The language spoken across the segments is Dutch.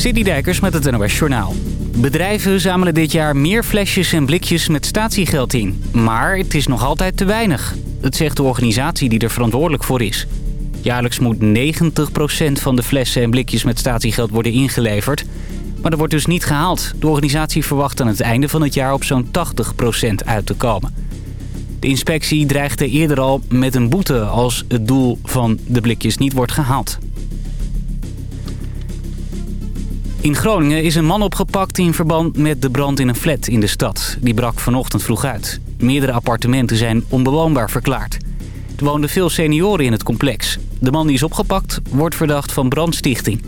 Dijkers met het NOS Journaal. Bedrijven zamelen dit jaar meer flesjes en blikjes met statiegeld in. Maar het is nog altijd te weinig. Dat zegt de organisatie die er verantwoordelijk voor is. Jaarlijks moet 90% van de flessen en blikjes met statiegeld worden ingeleverd. Maar dat wordt dus niet gehaald. De organisatie verwacht aan het einde van het jaar op zo'n 80% uit te komen. De inspectie dreigde eerder al met een boete als het doel van de blikjes niet wordt gehaald. In Groningen is een man opgepakt in verband met de brand in een flat in de stad. Die brak vanochtend vroeg uit. Meerdere appartementen zijn onbewoonbaar verklaard. Er woonden veel senioren in het complex. De man die is opgepakt wordt verdacht van brandstichting.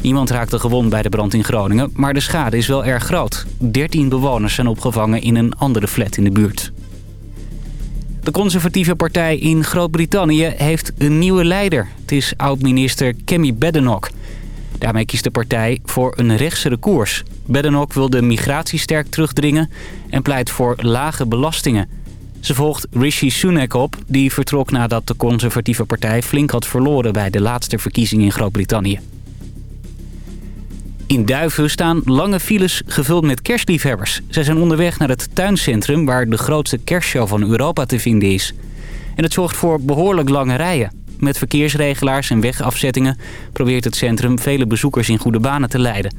Niemand raakte gewond bij de brand in Groningen, maar de schade is wel erg groot. 13 bewoners zijn opgevangen in een andere flat in de buurt. De conservatieve partij in Groot-Brittannië heeft een nieuwe leider. Het is oud-minister Kemi Badenoch. Daarmee kiest de partij voor een rechtsere koers. Badenoch wil de migratie sterk terugdringen en pleit voor lage belastingen. Ze volgt Rishi Sunak op, die vertrok nadat de conservatieve partij flink had verloren bij de laatste verkiezingen in Groot-Brittannië. In Duiven staan lange files gevuld met kerstliefhebbers. Zij zijn onderweg naar het tuincentrum waar de grootste kerstshow van Europa te vinden is. En het zorgt voor behoorlijk lange rijen. Met verkeersregelaars en wegafzettingen probeert het centrum vele bezoekers in goede banen te leiden.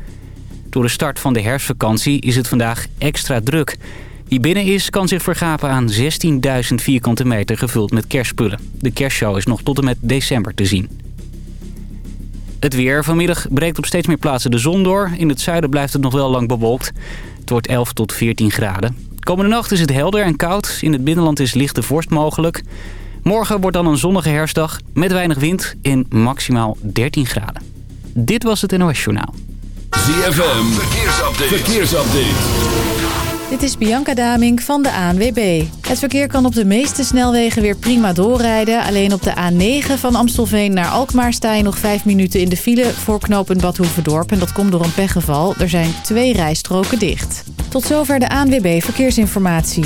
Door de start van de herfstvakantie is het vandaag extra druk. Wie binnen is kan zich vergapen aan 16.000 vierkante meter gevuld met kerstspullen. De kerstshow is nog tot en met december te zien. Het weer. Vanmiddag breekt op steeds meer plaatsen de zon door. In het zuiden blijft het nog wel lang bewolkt. Het wordt 11 tot 14 graden. Komende nacht is het helder en koud. In het binnenland is lichte vorst mogelijk. Morgen wordt dan een zonnige herfstdag met weinig wind en maximaal 13 graden. Dit was het NOS Journaal. ZFM. Verkeersupdate. Verkeersupdate. Dit is Bianca Daming van de ANWB. Het verkeer kan op de meeste snelwegen weer prima doorrijden. Alleen op de A9 van Amstelveen naar Alkmaar sta je nog 5 minuten in de file voor knooppunt Badhoevedorp. En dat komt door een pechgeval. Er zijn twee rijstroken dicht. Tot zover de ANWB Verkeersinformatie.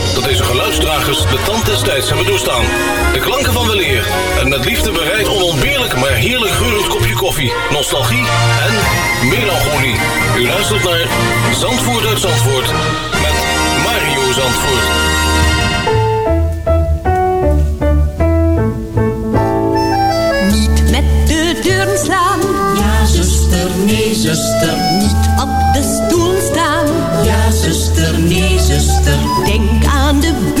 de tand des tijds hebben doorstaan. De klanken van weleer en met liefde bereid onontbeerlijk maar heerlijk geurend kopje koffie, nostalgie en melancholie. U luistert naar Zandvoort uit Zandvoort met Mario Zandvoort. Niet met de deuren slaan. Ja, zuster, nee, zuster. Niet op de stoel staan. Ja, zuster, nee, zuster. Denk aan de buren.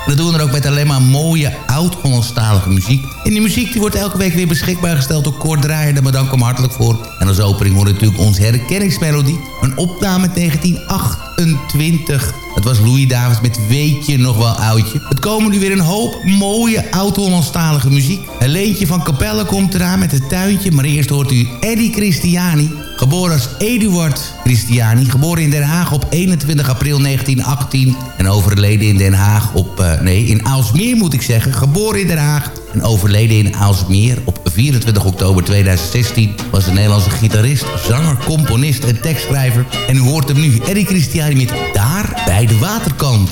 Dat doen we dan ook met alleen maar mooie oud-Hollandstalige muziek. En die muziek die wordt elke week weer beschikbaar gesteld door Kort Draaier, daar bedank hem hartelijk voor. En als opening hoor natuurlijk onze herkenningsmelodie, een opname uit 1928. Het was Louis Davids met Weet je nog wel oudje. Het komen nu weer een hoop mooie oud-Hollandstalige muziek. Een leentje van Capelle komt eraan met het tuintje. Maar eerst hoort u Eddie Christiani. Geboren als Eduard Christiani. Geboren in Den Haag op 21 april 1918. En overleden in Den Haag op... Uh, nee, in Aalsmeer moet ik zeggen. Geboren in Den Haag. En overleden in Aalsmeer op 24 oktober 2016... was een Nederlandse gitarist, zanger, componist en tekstschrijver. En u hoort hem nu, Eddie Christiani met Daar bij de waterkant.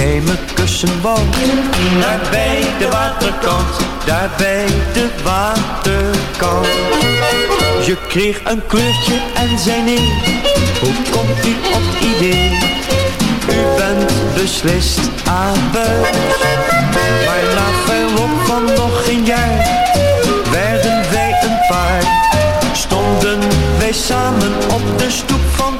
me kussen wou. Daar bij de waterkant, daar bij de waterkant. Je kreeg een kleurtje en zei nee, hoe komt u op idee? U bent beslist abuis, maar na verloop van nog een jaar werden wij een paar. Stonden wij samen op de stoep van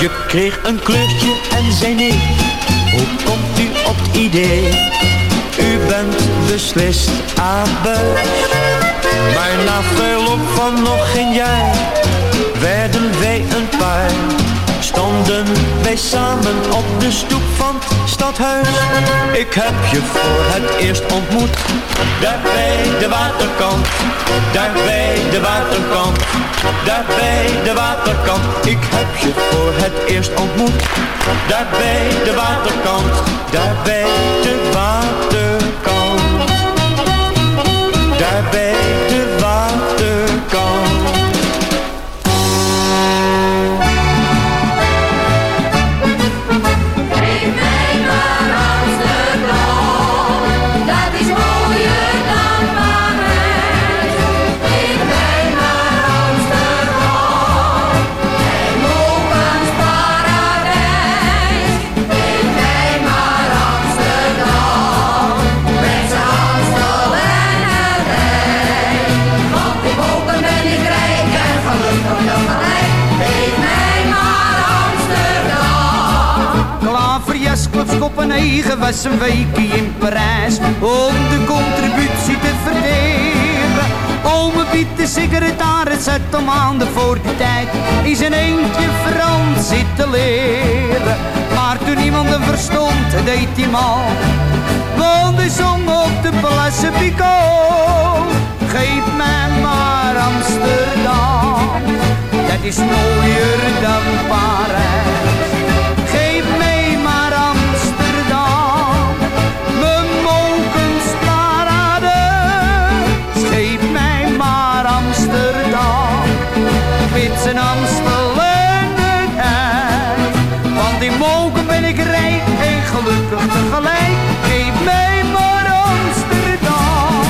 Je kreeg een kleurtje en zei nee. Hoe komt u op het idee? U bent beslist abuis. Maar na verloop van nog geen jaar werden wij een paar. Stonden wij samen op de stoep van het stadhuis. Ik heb je voor het eerst ontmoet. Daar bij de waterkant. Daar bij de waterkant. Daar bij de waterkant. Ik heb je voor het eerst ontmoet. Daar bij de waterkant. Daar bij de waterkant. Daar bij de waterkant. Een in Parijs om de contributie te verdelen. Ome Piet, de secretaris, zet om maanden voor die tijd in zijn eentje Frans zitten leren. Maar toen iemand hem verstond, deed hij mal. Want hij zong op de Place Picot. Geef mij maar Amsterdam, dat is mooier dan Parijs. Want in molken ben ik rijk en gelukkig tegelijk. Geef mij maar Amsterdam.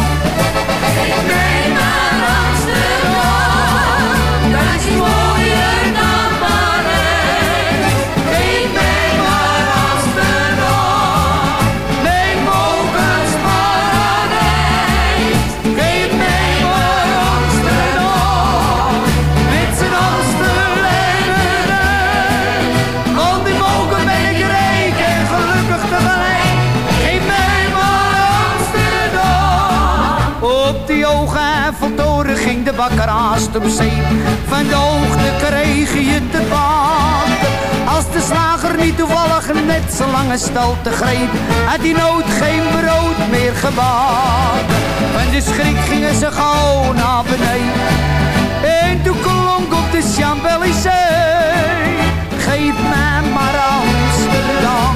Bakker haast op zeep. Van de hoogte kreeg je te bakken. Als de slager niet toevallig net zo lange te greep, had die nood geen brood meer gebakken. Van de schrik gingen ze gauw naar beneden. En toen klonk op de Champs-Élysées. Geef mij maar Amsterdam,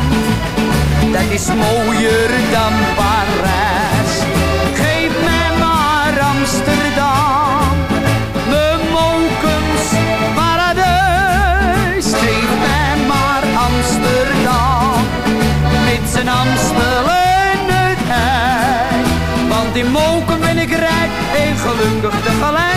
dat is mooier dan Parijs. Geef mij maar Amsterdam, Want in Moken ben ik rijk en gelukkig tegelijk.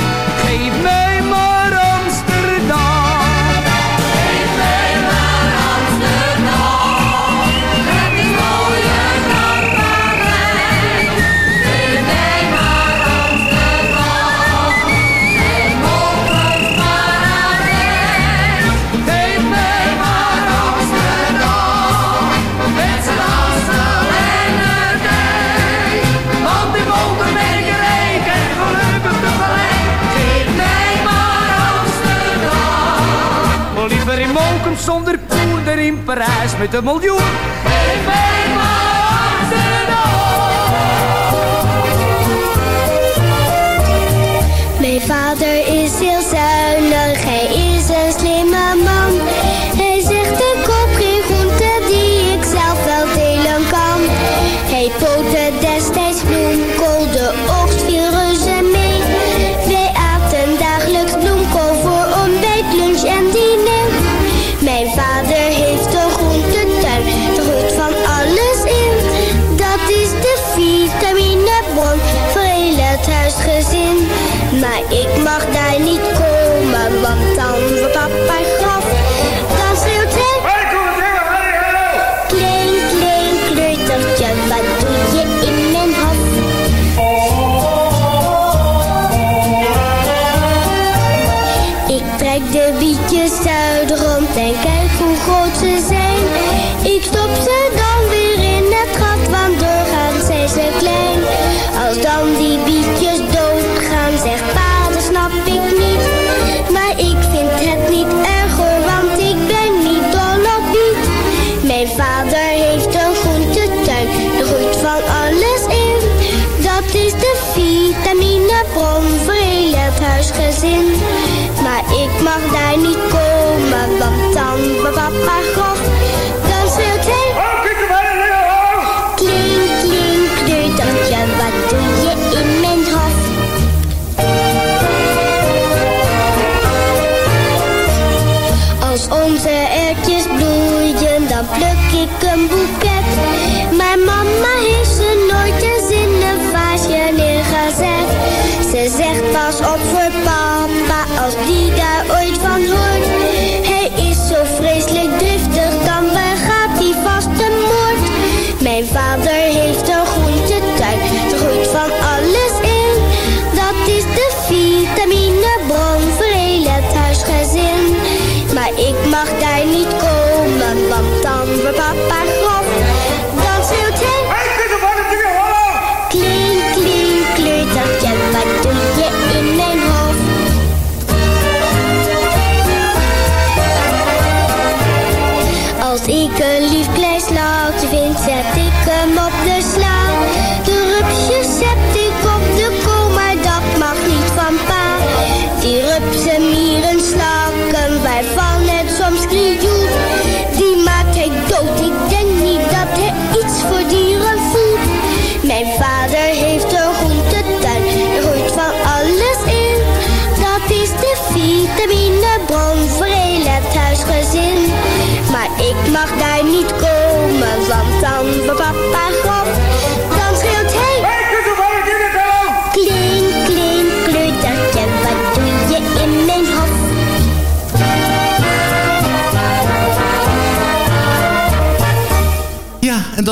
Zonder poen dan in Parijs met een miljoen. Geef mij maar Mijn vader is heel Maar ik mag daar niet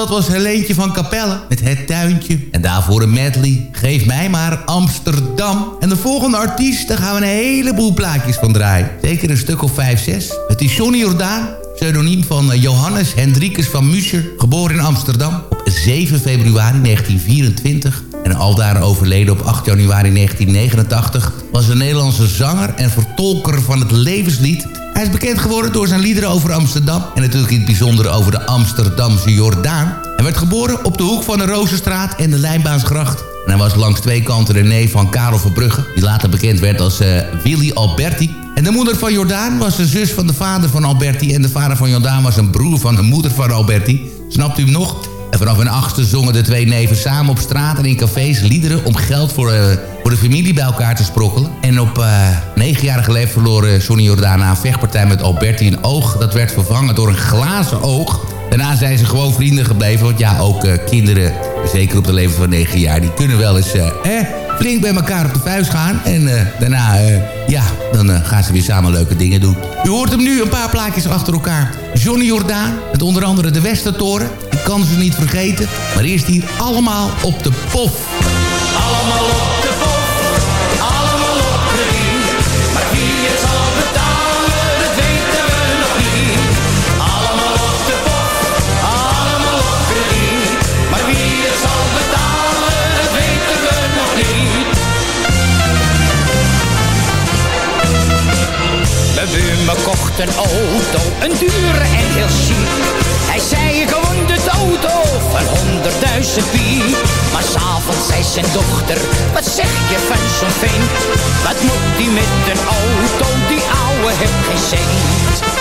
dat was Helentje van Capelle met Het Tuintje. En daarvoor een medley, Geef mij maar Amsterdam. En de volgende artiest, daar gaan we een heleboel plaatjes van draaien. Zeker een stuk of vijf, zes. Het is Johnny Jordaan, pseudoniem van eh, Johannes Hendrikus van Muscher. Geboren in Amsterdam op 7 februari 1924 en aldaar overleden op 8 januari 1989... was een Nederlandse zanger en vertolker van het levenslied... Hij is bekend geworden door zijn liederen over Amsterdam... en natuurlijk in het bijzonder over de Amsterdamse Jordaan. Hij werd geboren op de hoek van de Rozenstraat en de Lijnbaansgracht. En hij was langs twee kanten de neef van Karel Verbrugge... die later bekend werd als uh, Willy Alberti. En de moeder van Jordaan was de zus van de vader van Alberti... en de vader van Jordaan was een broer van de moeder van Alberti. Snapt u hem nog? En vanaf hun achtste zongen de twee neven samen op straat en in cafés liederen... om geld voor, uh, voor de familie bij elkaar te sprokkelen. En op uh, negenjarige leeftijd verloor uh, Johnny Jordaan na een vechtpartij met Alberti een oog. Dat werd vervangen door een glazen oog. Daarna zijn ze gewoon vrienden gebleven. Want ja, ook kinderen, zeker op de leeftijd van negen jaar... die kunnen wel eens eh, flink bij elkaar op de vuist gaan. En daarna, ja, dan gaan ze weer samen leuke dingen doen. U hoort hem nu een paar plaatjes achter elkaar. Johnny Jordaan, met onder andere de Westertoren. Ik kan ze niet vergeten. Maar eerst hier allemaal op de pof. Allemaal op een auto, een dure en heel chic. Hij zei ik won de auto van honderdduizend piek. Maar s'avonds zei zijn dochter, wat zeg je van zo'n vent? Wat moet die met een auto, die ouwe heeft geen cent.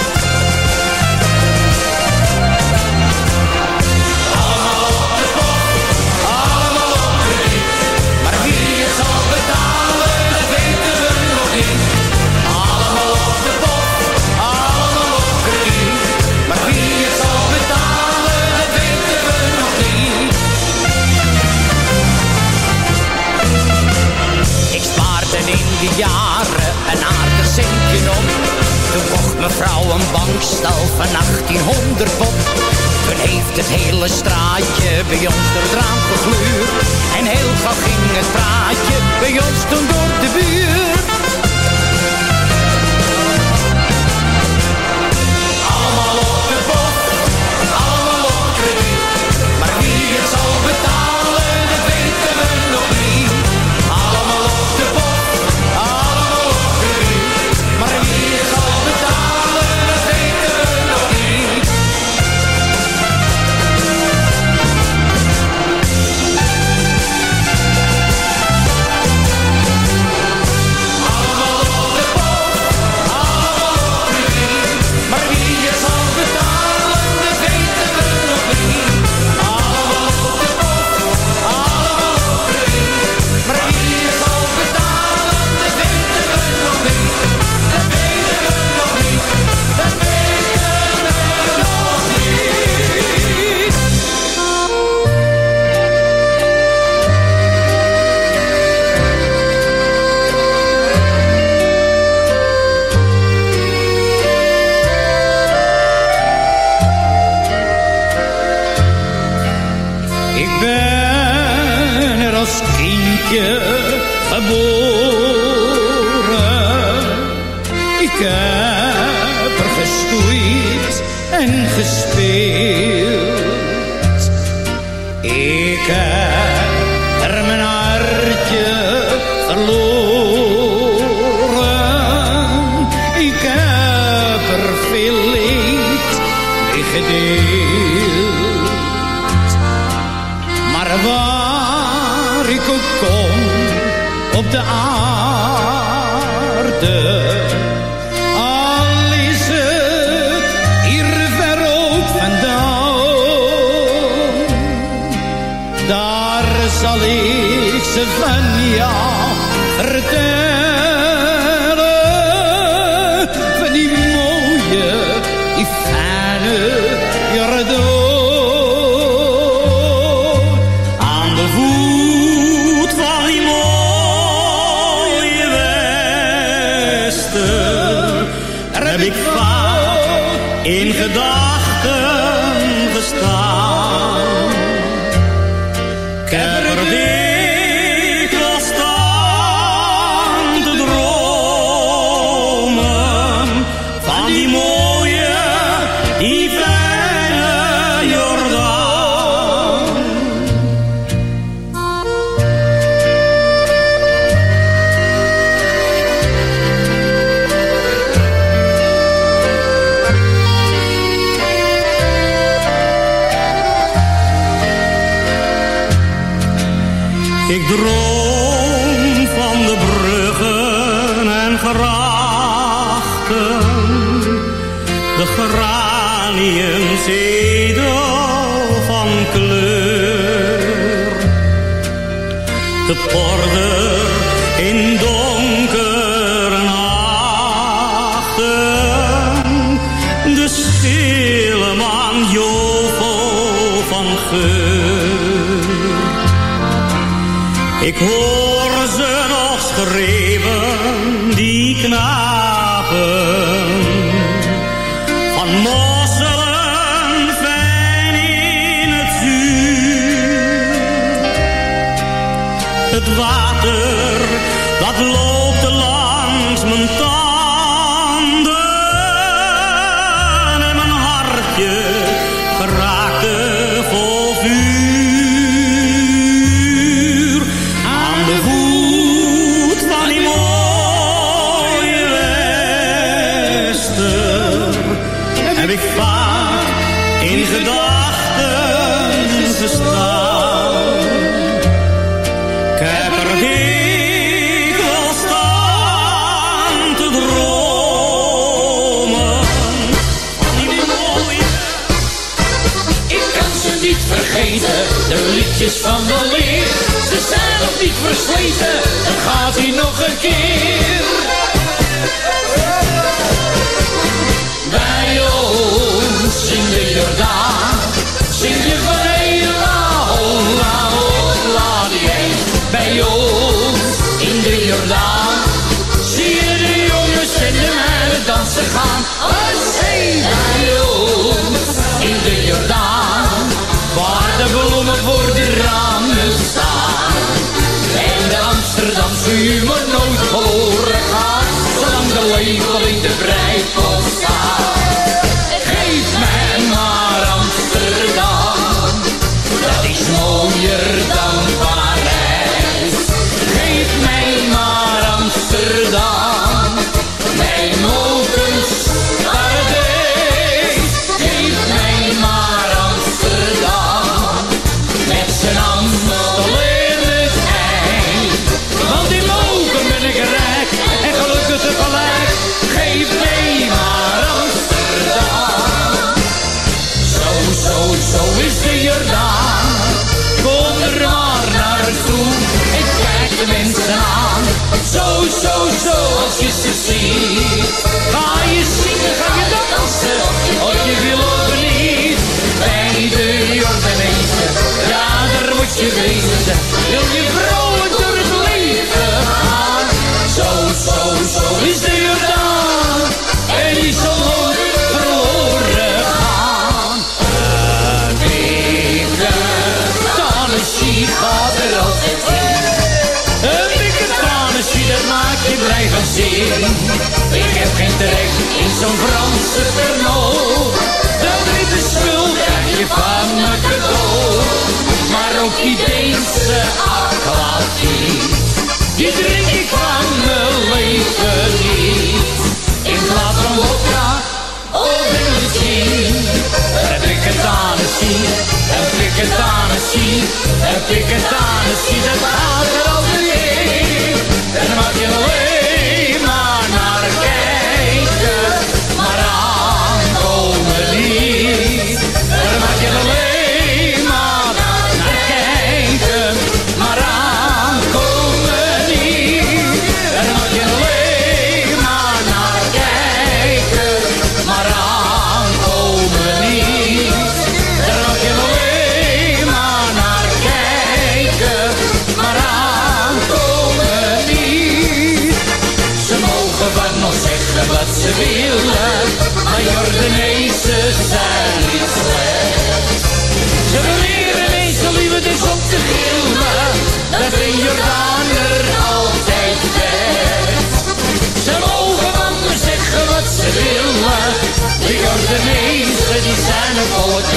jaren een aardig zinkje om. Toen kocht mevrouw een bankstal van 1800 pop. Toen heeft het hele straatje bij ons door het raam gegluurd. En heel gauw ging het praatje bij ons toen door de buurt. Is van de leer. Ze zijn nog niet versleten, dan gaat hij nog een keer. Zo'n Franse vernoot. Dat witte spul krijg je van me cadeau. Maar ook die Deense aquavit. Die drink ik van mijn leven niet. In plaats van vodka of in de gin. Heb ik het aan het zien, heb ik het aan het zien, heb het zien. Dat gaat er altijd. En dan je willen, maar Jordanezen zijn niet slecht. Ze beweren meestal liever dus om te gillen, dat een Jordaaner altijd best. Ze mogen van me zeggen wat ze willen, de Jordanezen die zijn een volk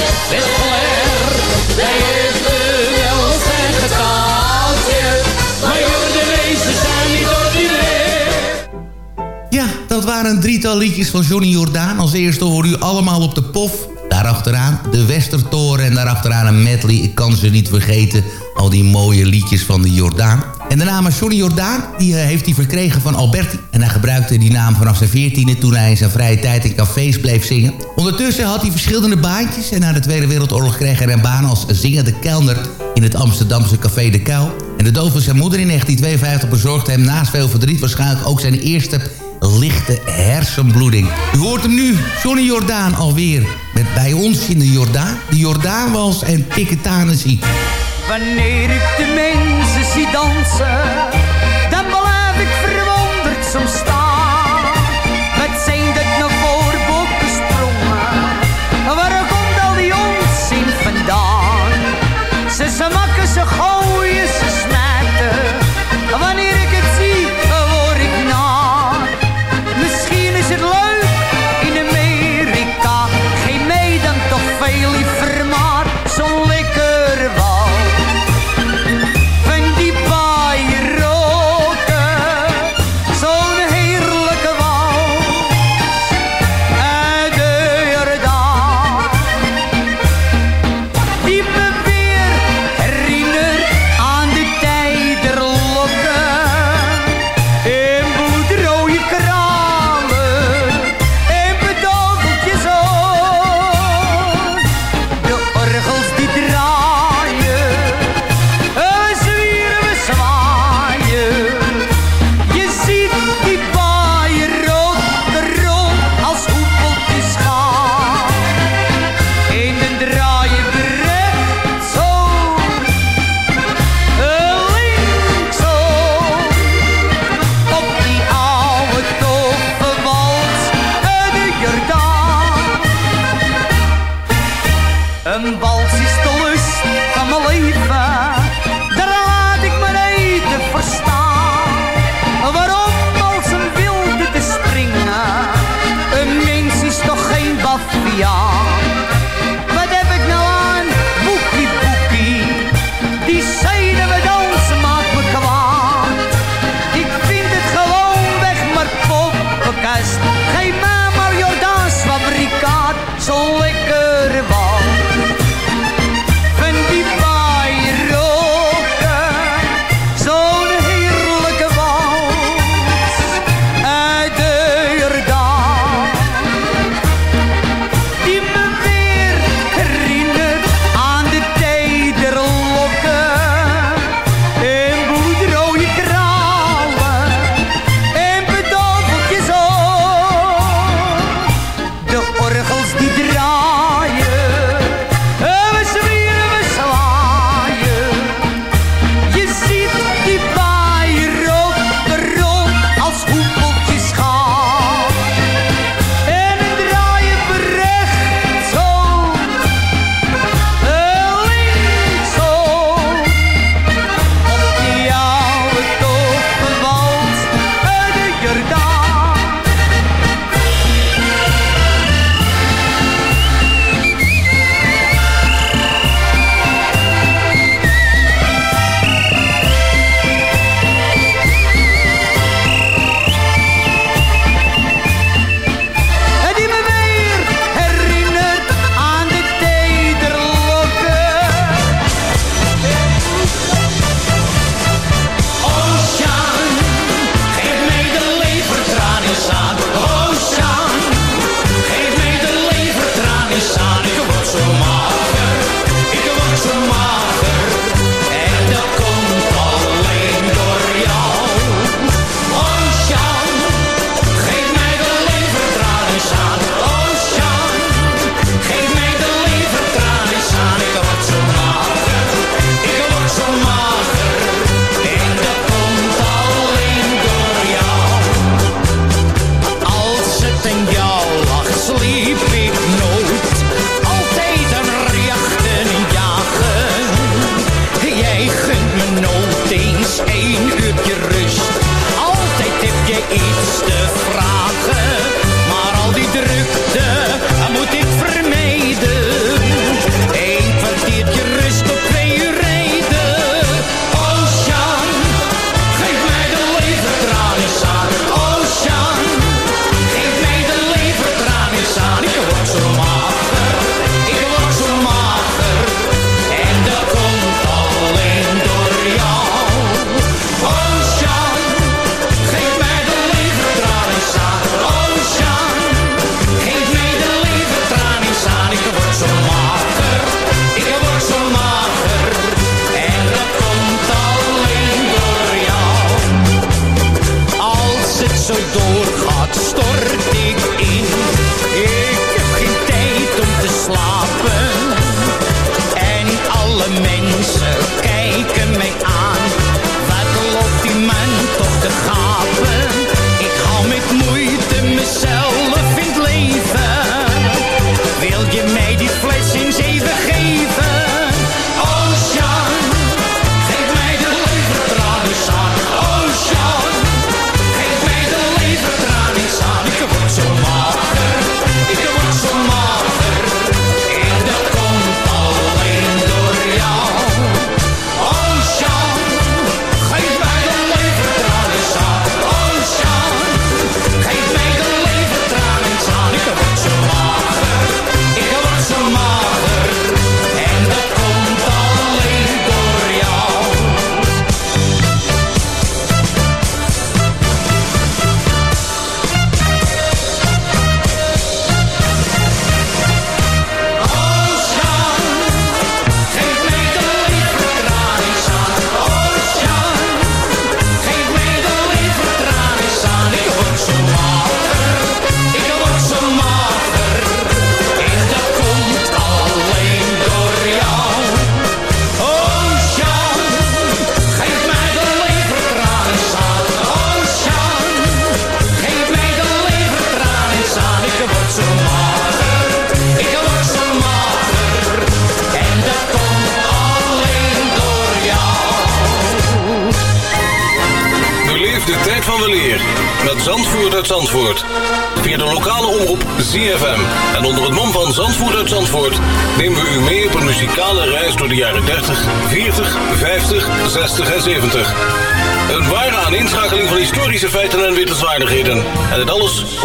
dat waren een drietal liedjes van Johnny Jordaan. Als eerste hoor u allemaal op de pof. Daarachteraan de Westertoren en daarachteraan een medley. Ik kan ze niet vergeten, al die mooie liedjes van de Jordaan. En de naam Johnny Jordaan die, eh, heeft hij verkregen van Alberti. En hij gebruikte die naam vanaf zijn veertiende... toen hij in zijn vrije tijd in cafés bleef zingen. Ondertussen had hij verschillende baantjes... en na de Tweede Wereldoorlog kreeg hij een baan als zingende kelner... in het Amsterdamse Café De Kuil. En de dood van zijn moeder in 1952 bezorgde hem naast veel verdriet... waarschijnlijk ook zijn eerste lichte hersenbloeding. U hoort hem nu, Johnny Jordaan alweer. Met bij ons in de Jordaan, de Jordaanwals en Piketanessie. Wanneer ik de mensen zie dansen, dan blijf ik verwonderd soms staan.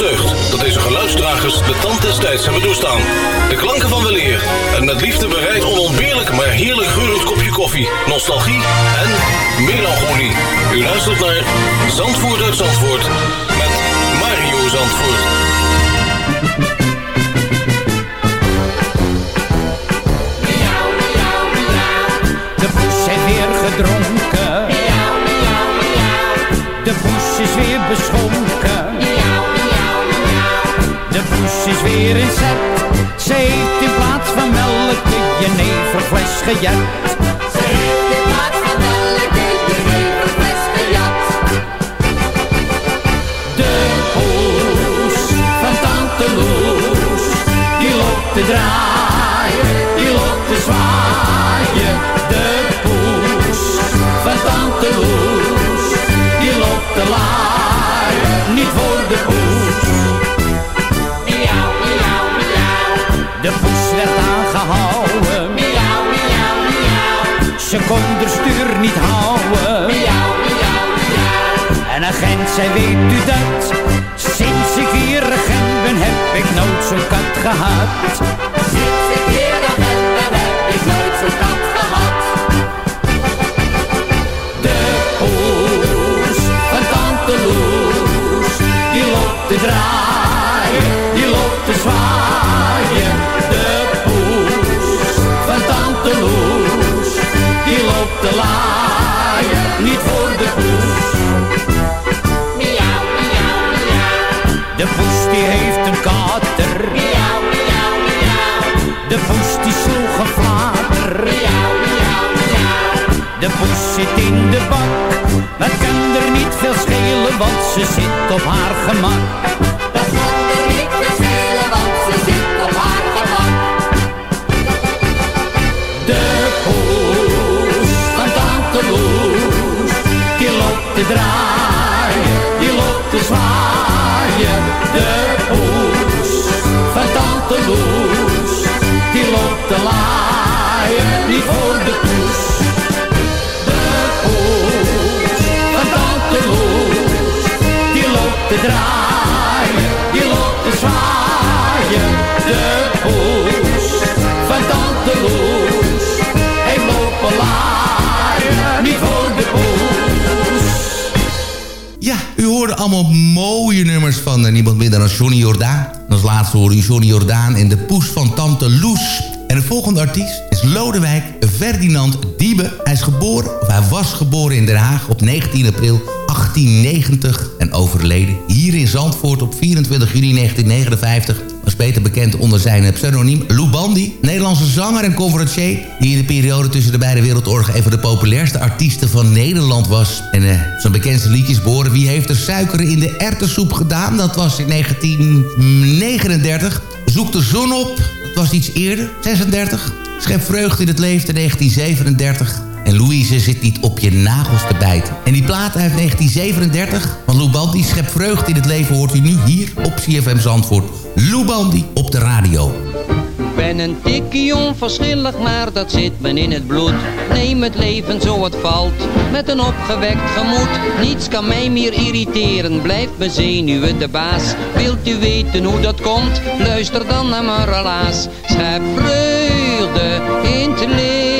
Deugd dat deze geluidsdragers de tand des tijds hebben doorstaan. De klanken van weleer en met liefde bereid onontbeerlijk maar heerlijk geurend kopje koffie, nostalgie en melancholie. U luistert naar Zandvoort uit Zandvoort met Mario Zandvoort. De poes heeft weer gedronken. De poes is weer beschonken. Poes weer in. Ze heeft in plaats van melk de jeneverfles gejet. Ze heeft in plaats van melk de jeneverfles gejat. De poes van tante Loes, die loopt te draaien, die loopt te zwaaien. De poes van tante Loes, die loopt te laaien, niet voor de poes. Ze kon de stuur niet houden. Miauw, miauw, miauw. En agent zei, weet u dat? Sinds ik hier agent ben, heb ik nooit zo'n kat gehad. Sinds ik hier agent ben, heb ik nooit zo'n kat gehad. De poes van tante Loes, die loopt te draaien, in de kan er niet veel schelen, want ze zit op haar gemak. Te draaien, die loopt te zwaaien. De poes van tante Loes, hij loopt niet voor de poes. Ja, u hoorde allemaal mooie nummers van eh, niemand minder dan Johnny Jordaan. Als laatste hoorde u Johnny Jordaan in de poes van Tante Loes. En de volgende artiest is Lodewijk Ferdinand Diebe. Hij is geboren, of hij was geboren in Den Haag op 19 april 1890 en overleden hier in Zandvoort op 24 juni 1959 was beter bekend onder zijn pseudoniem Lou Bandy. Nederlandse zanger en conferencier die in de periode tussen de beide wereldoorlogen een van de populairste artiesten van Nederland was. En eh, zijn bekendste liedjes behoren Wie heeft er suiker in de erwtensoep gedaan? Dat was in 1939. Zoek de zon op, dat was iets eerder, 36. Schep vreugde in het leven in 1937. En Louise zit niet op je nagels te bijten. En die plaat uit 1937 van Lou Schep vreugde in het leven, hoort u nu hier op CFM Zandvoort. Lou op de radio. Ik ben een tikkie onverschillig, maar dat zit me in het bloed. Neem het leven zo het valt, met een opgewekt gemoed. Niets kan mij meer irriteren, blijft mijn zenuwen de baas. Wilt u weten hoe dat komt? Luister dan naar mijn relaas. Schep vreugde in het leven,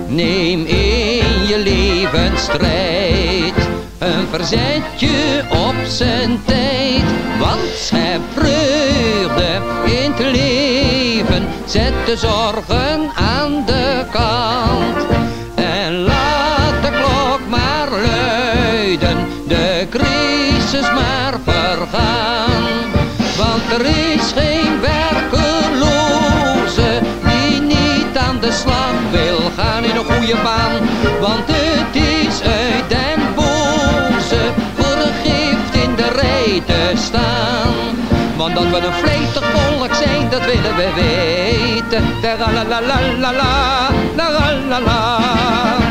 Neem in je levensstrijd een verzetje op zijn tijd. Want schep vreugde in het leven, zet de zorgen aan de kant. En laat de klok maar luiden, de crisis maar vergaan. Want er is geen Want het is uit den boze voor een gift in de rij te staan. Want dat we een vletig volk zijn, dat willen we weten. La la la la la, la la la la.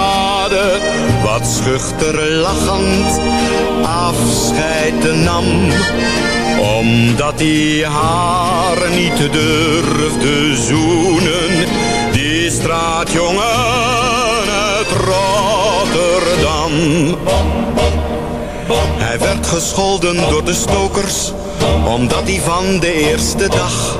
wat schuchter lachend afscheid nam. Omdat hij haar niet durfde zoenen, die straatjongen uit Rotterdam. Hij werd gescholden door de stokers, omdat hij van de eerste dag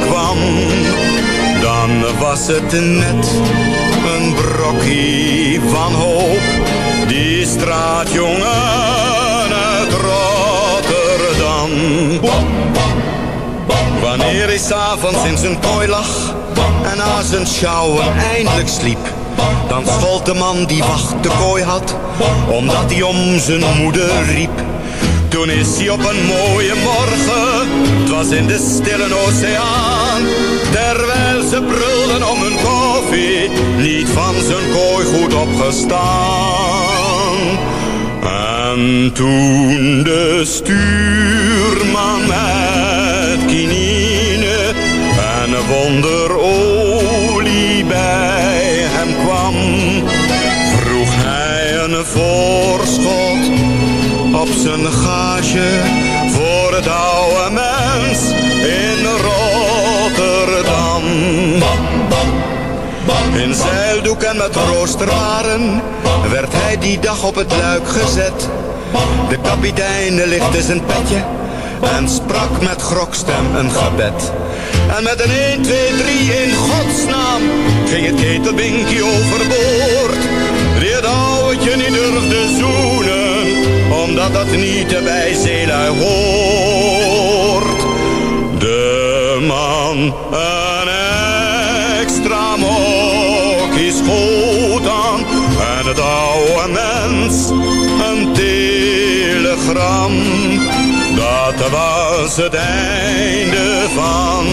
kwam, dan was het net een brokje van hoop. Die straatjongen uit Rotterdam. Wanneer hij s'avonds in zijn kooi lag en na zijn sjouwen eindelijk sliep. Dan schold de man die wacht de kooi had, omdat hij om zijn moeder riep. Toen is hij op een mooie morgen, het was in de stille oceaan. Terwijl ze brulden om hun koffie, niet van zijn kooi goed opgestaan. En toen de stuurman met kinine en wonderolie bij hem kwam, vroeg hij een op zijn gage voor het oude mens in Rotterdam. In zeildoek en met roosterwaren werd hij die dag op het luik gezet. De kapitein lichtte zijn petje en sprak met grokstem een gebed. En met een 1, 2, 3 in godsnaam ging het ketelbinkie overboord. Die het niet durfde zoenen, omdat dat niet bij zeelui hoort. De man een extra mok is goed aan en het oude mens een telegram. Dat was het einde van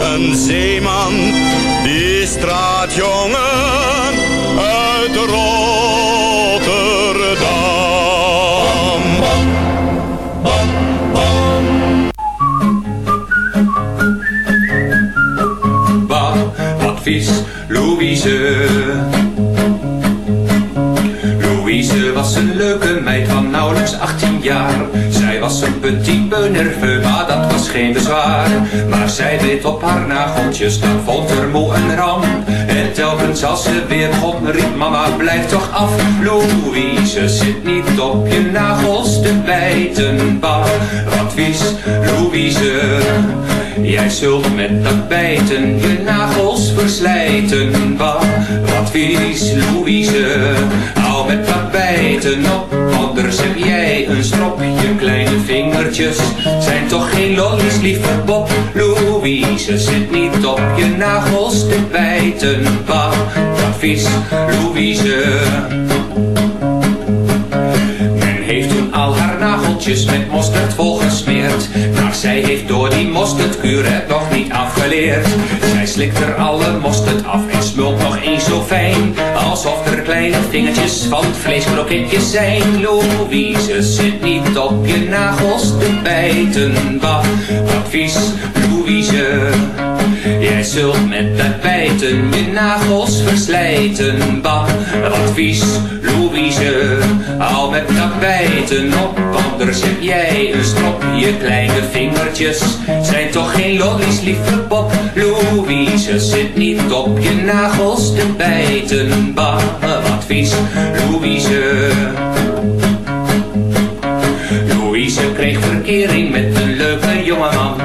een zeeman, die straatjongen uit Rotterdam. Louise. Louise was een leuke meid van nauwelijks 18 jaar. Zij was een petit peu maar dat was geen bezwaar. Maar zij deed op haar nageltjes, dan vond er moe een ramp. En telkens als ze weer begon, riep mama, blijf toch af. Louise, zit niet op je nagels te bijten. Bah, advies, Louise. Jij zult met dat bijten je nagels verslijten. Bah, wat vies, Louise. Hou met dat bijten op, anders heb jij een strop. Je kleine vingertjes zijn toch geen lollies, lieve Bob. Louise zit niet op je nagels te bijten. Bah, wat vies, Louise. Men heeft toen al haar nageltjes met mosterd volgesmeerd. Maar zij heeft die mosterdkuur het nog niet afgeleerd. Zij slikt er alle mosterd af en smult nog eens zo fijn. Alsof er kleine vingertjes van vleeskroketjes zijn. Louise zit niet op je nagels te bijten. Bah, wat vies, Louise. Jij zult met dat bijten je nagels verslijten. Bah, wat vies, Louise. Hou met dat bijten op, anders heb jij een strop. Je kleine vingertjes zijn toch geen lollies, lieve pop. Louise zit niet op je nagels te bijten. Bah, wat vies, Louise. Louise kreeg verkering met een leuke jongeman.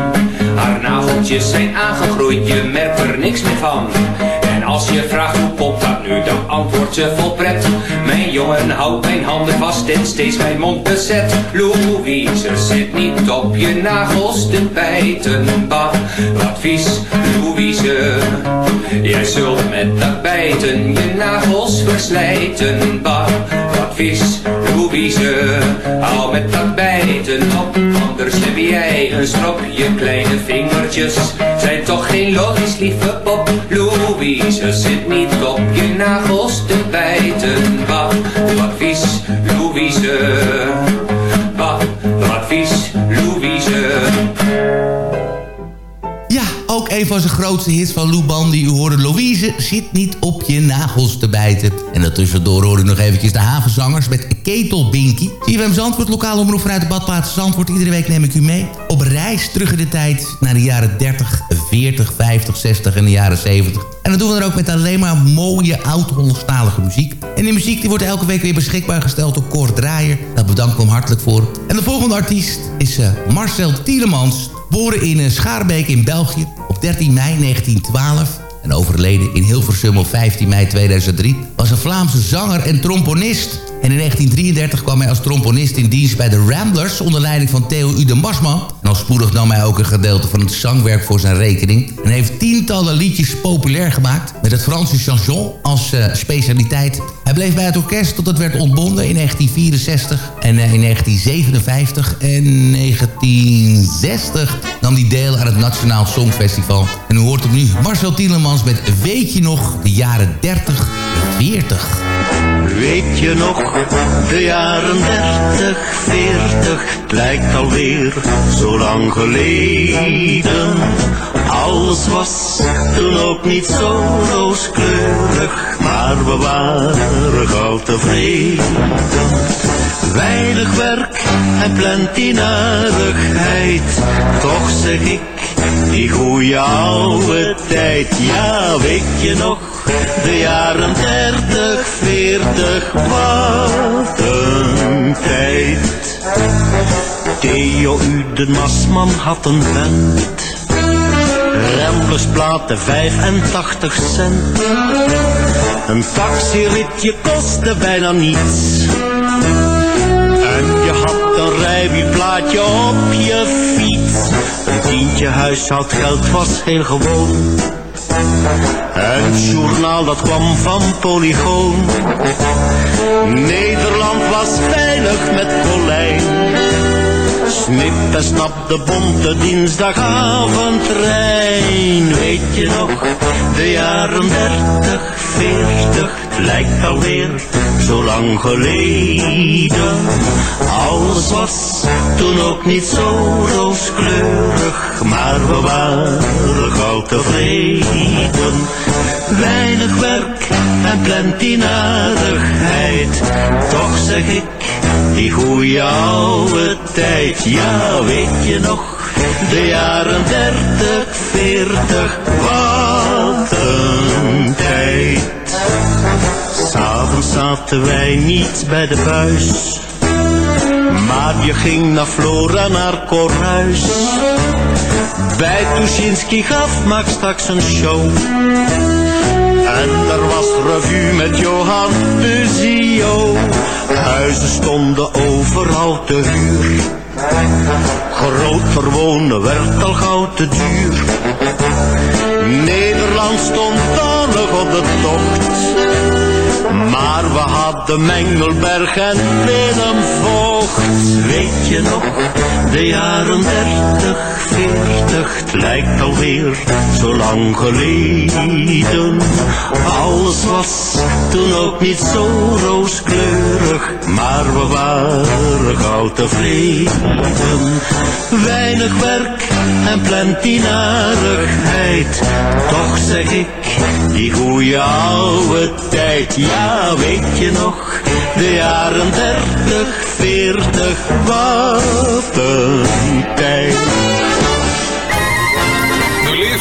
Haar nageltjes zijn aangegroeid, je merkt er niks meer van. Als je vraagt hoe komt dat nu, dan antwoordt ze vol pret. Mijn jongen houdt mijn handen vast en steeds mijn mond bezet. Louise zit niet op je nagels te bijten. Bah, wat vies, Louise. Jij zult met dat bijten je nagels verslijten. Bah, wat vies, Louise. Hou met dat bijten op, anders heb jij een strop. Je kleine vingertjes geen lollies, lieve pop. Louise zit niet op je nagels te bijten. Bah, wat vies, Louise. Een van zijn grootste hits van Lou Bandy. U hoorde Louise zit niet op je nagels te bijten. En daartussendoor hoorde u nog eventjes de havenzangers met Ketelbinky. CFM Zandvoort, lokale omroep vanuit de badplaats Zandvoort. Iedere week neem ik u mee op reis terug in de tijd naar de jaren 30, 40, 50, 60 en de jaren 70. En dat doen we dan ook met alleen maar mooie oud-Hollandstalige muziek. En die muziek die wordt elke week weer beschikbaar gesteld door Kort Draaier. Daar bedank ik hem hartelijk voor. En de volgende artiest is eh, Marcel Tielemans. Geboren in uh, Schaarbeek in België 13 mei 1912 en overleden in Hilversum op 15 mei 2003... was een Vlaamse zanger en tromponist. En in 1933 kwam hij als tromponist in dienst bij de Ramblers... onder leiding van Theo Ude Masman. En al spoedig nam hij ook een gedeelte van het zangwerk voor zijn rekening... en heeft tientallen liedjes populair gemaakt... met het Franse chanson als uh, specialiteit. Hij bleef bij het orkest tot het werd ontbonden in 1964 en uh, in 1957 en 1960 nam hij deel aan het Nationaal Songfestival. En u hoort hem nu Marcel Tielemans met Weet je nog de jaren 30, 40. Weet je nog, de jaren 30, 40, lijkt alweer zo lang geleden. Alles was toen ook niet zo rooskleurig, maar we waren gauw tevreden. Weinig werk en plantinaardigheid, toch zeg ik, die goeie oude tijd. Ja, weet je nog, de jaren 30, 40, wat een tijd. Theo Uden Masman had een vent plus platen 85 cent. Een taxiritje kostte bijna niets. En je had een rijwielplaatje op je fiets. Een tientje huishoudgeld was heel gewoon. Het journaal dat kwam van Polygoon. Nederland was veilig met. Snip en snap de bonte dinsdagavondtrein. Weet je nog, de jaren dertig, veertig, lijkt alweer zo lang geleden. Alles was toen ook niet zo rooskleurig, maar we waren gauw tevreden. Weinig werk en plenty narigheid, toch zeg ik, die goeie oude tijd. Ja, weet je nog, de jaren dertig, veertig, wat een tijd. S'avonds zaten wij niet bij de buis. Maar je ging naar Flora, naar Korhuis. Bij Tuschinski gaf Max straks een show. En er was revue met Johan de Zio. Huizen stonden overal te huur. Groot wonen werd al gauw te duur. Nederland stond dan op de tocht. Maar we hadden Mengelberg en Willem Voogd. Weet je nog, de jaren dertig, veertig, het lijkt alweer zo lang geleden. Alles was toen ook niet zo rooskleurig, maar we waren gauw tevreden. Weinig werk en plenty narigheid, toch zeg ik, die goeie oude tijd. Ja, weet je nog, de jaren dertig, veertig, wat een tijd.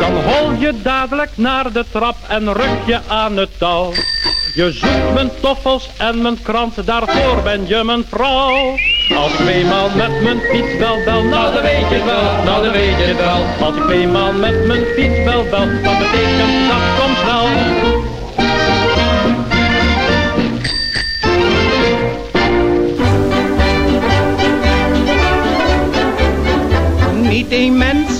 Dan hol je dadelijk naar de trap en ruk je aan het touw. Je zoekt mijn toffels en mijn krant, daarvoor ben je mijn vrouw. Als ik tweemaal met mijn fiets bel bel, nou dan weet je wel, nou dan weet je het wel. Als ik tweemaal met mijn fiets bel bel, dat betekent dat kom snel. Niet een mens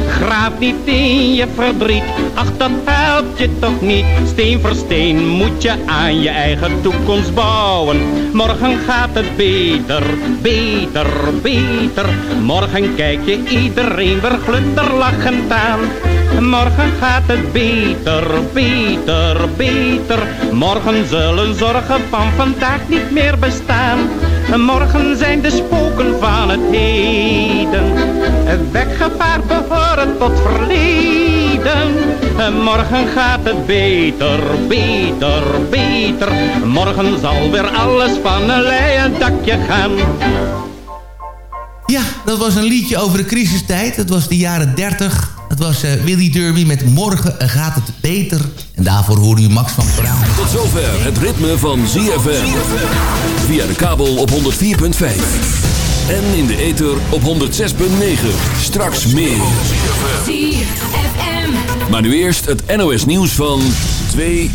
Graaf niet in je verdriet, ach dat helpt je toch niet. Steen voor steen moet je aan je eigen toekomst bouwen. Morgen gaat het beter, beter, beter. Morgen kijk je iedereen weer glunderlachend aan. Morgen gaat het beter, beter, beter. Morgen zullen zorgen van vandaag niet meer bestaan. Morgen zijn de spoken van het heden. Weggevaard behoren tot verleden. Morgen gaat het beter, beter, beter. Morgen zal weer alles van een leien dakje gaan. Ja, dat was een liedje over de crisistijd. Dat was de jaren 30. Dat was uh, Willy Derby met Morgen gaat het beter. En daarvoor hoorde u Max van Praal. Tot zover het ritme van ZFM. Via de kabel op 104.5. En in de ether op 106.9. Straks meer. Maar nu eerst het NOS nieuws van 2 uur.